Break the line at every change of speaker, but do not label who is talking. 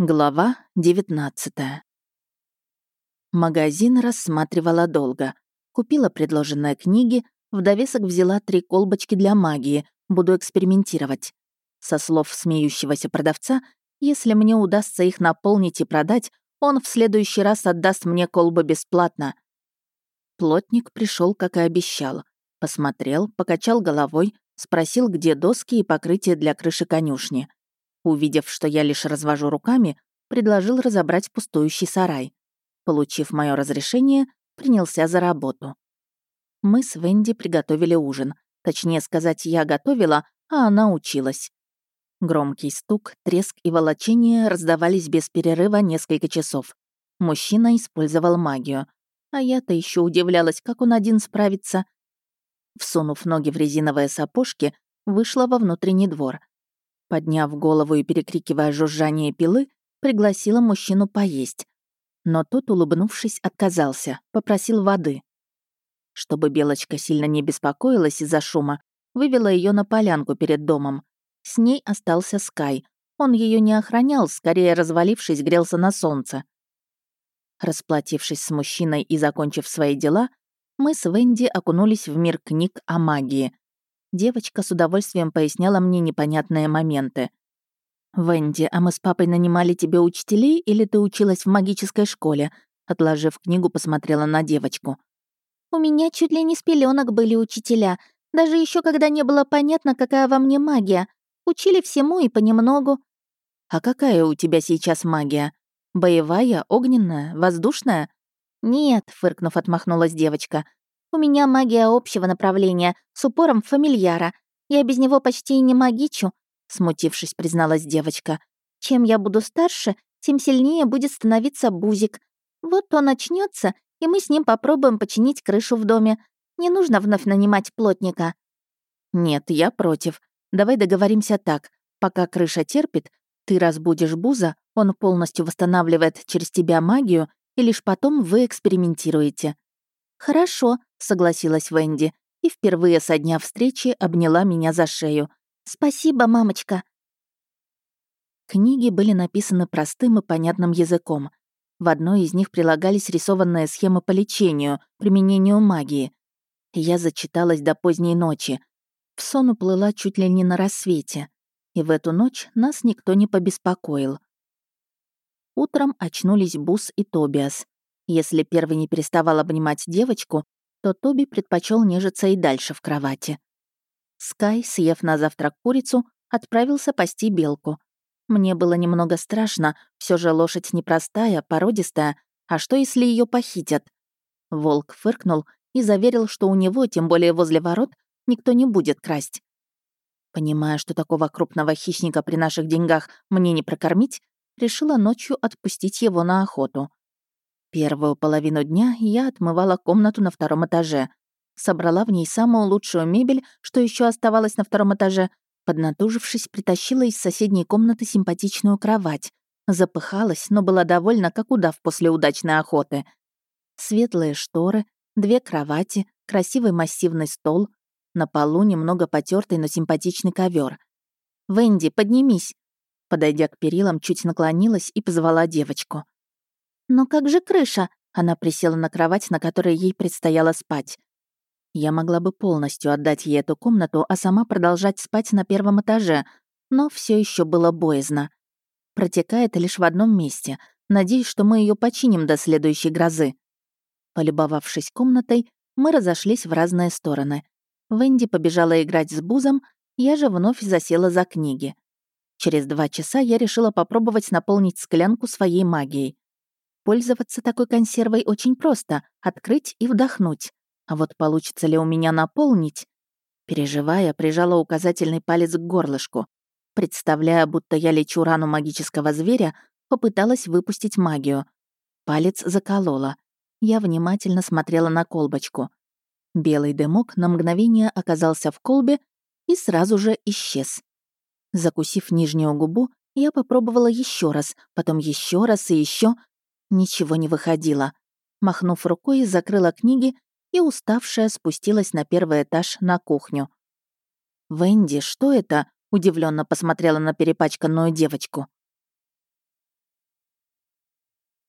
Глава 19 Магазин рассматривала долго. Купила предложенные книги, в довесок взяла три колбочки для магии, буду экспериментировать. Со слов смеющегося продавца, если мне удастся их наполнить и продать, он в следующий раз отдаст мне колбы бесплатно. Плотник пришел, как и обещал. Посмотрел, покачал головой, спросил, где доски и покрытие для крыши конюшни. Увидев, что я лишь развожу руками, предложил разобрать пустующий сарай. Получив мое разрешение, принялся за работу. Мы с Венди приготовили ужин. Точнее сказать, я готовила, а она училась. Громкий стук, треск и волочение раздавались без перерыва несколько часов. Мужчина использовал магию. А я-то еще удивлялась, как он один справится. Всунув ноги в резиновые сапожки, вышла во внутренний двор. Подняв голову и перекрикивая жужжание пилы, пригласила мужчину поесть. Но тот, улыбнувшись, отказался, попросил воды. Чтобы Белочка сильно не беспокоилась из-за шума, вывела ее на полянку перед домом. С ней остался Скай. Он ее не охранял, скорее развалившись, грелся на солнце. Расплатившись с мужчиной и закончив свои дела, мы с Венди окунулись в мир книг о магии, Девочка с удовольствием поясняла мне непонятные моменты. «Венди, а мы с папой нанимали тебе учителей или ты училась в магической школе?» Отложив книгу, посмотрела на девочку. «У меня чуть ли не с пеленок были учителя, даже еще когда не было понятно, какая во мне магия. Учили всему и понемногу». «А какая у тебя сейчас магия? Боевая, огненная, воздушная?» «Нет», — фыркнув, отмахнулась девочка. У меня магия общего направления, с упором фамильяра. Я без него почти и не магичу», — смутившись, призналась девочка. «Чем я буду старше, тем сильнее будет становиться Бузик. Вот он начнется, и мы с ним попробуем починить крышу в доме. Не нужно вновь нанимать плотника». «Нет, я против. Давай договоримся так. Пока крыша терпит, ты разбудишь Буза, он полностью восстанавливает через тебя магию, и лишь потом вы экспериментируете». «Хорошо», — согласилась Венди и впервые со дня встречи обняла меня за шею. «Спасибо, мамочка». Книги были написаны простым и понятным языком. В одной из них прилагались рисованные схемы по лечению, применению магии. Я зачиталась до поздней ночи. В сон уплыла чуть ли не на рассвете. И в эту ночь нас никто не побеспокоил. Утром очнулись Бус и Тобиас. Если первый не переставал обнимать девочку, то Тоби предпочел нежиться и дальше в кровати. Скай, съев на завтрак курицу, отправился пасти белку. Мне было немного страшно, все же лошадь непростая, породистая, а что если ее похитят? Волк фыркнул и заверил, что у него, тем более возле ворот, никто не будет красть. Понимая, что такого крупного хищника при наших деньгах мне не прокормить, решила ночью отпустить его на охоту. Первую половину дня я отмывала комнату на втором этаже. Собрала в ней самую лучшую мебель, что еще оставалось на втором этаже. Поднатужившись, притащила из соседней комнаты симпатичную кровать. Запыхалась, но была довольна, как удав после удачной охоты. Светлые шторы, две кровати, красивый массивный стол. На полу немного потертый, но симпатичный ковер. «Венди, поднимись!» Подойдя к перилам, чуть наклонилась и позвала девочку. «Но как же крыша?» Она присела на кровать, на которой ей предстояло спать. Я могла бы полностью отдать ей эту комнату, а сама продолжать спать на первом этаже, но все еще было боязно. Протекает лишь в одном месте. Надеюсь, что мы ее починим до следующей грозы. Полюбовавшись комнатой, мы разошлись в разные стороны. Венди побежала играть с Бузом, я же вновь засела за книги. Через два часа я решила попробовать наполнить склянку своей магией. Пользоваться такой консервой очень просто — открыть и вдохнуть. А вот получится ли у меня наполнить? Переживая, прижала указательный палец к горлышку. Представляя, будто я лечу рану магического зверя, попыталась выпустить магию. Палец заколола. Я внимательно смотрела на колбочку. Белый дымок на мгновение оказался в колбе и сразу же исчез. Закусив нижнюю губу, я попробовала еще раз, потом еще раз и еще, Ничего не выходило. Махнув рукой, закрыла книги и, уставшая, спустилась на первый этаж на кухню. «Венди, что это?» — удивленно посмотрела на перепачканную девочку.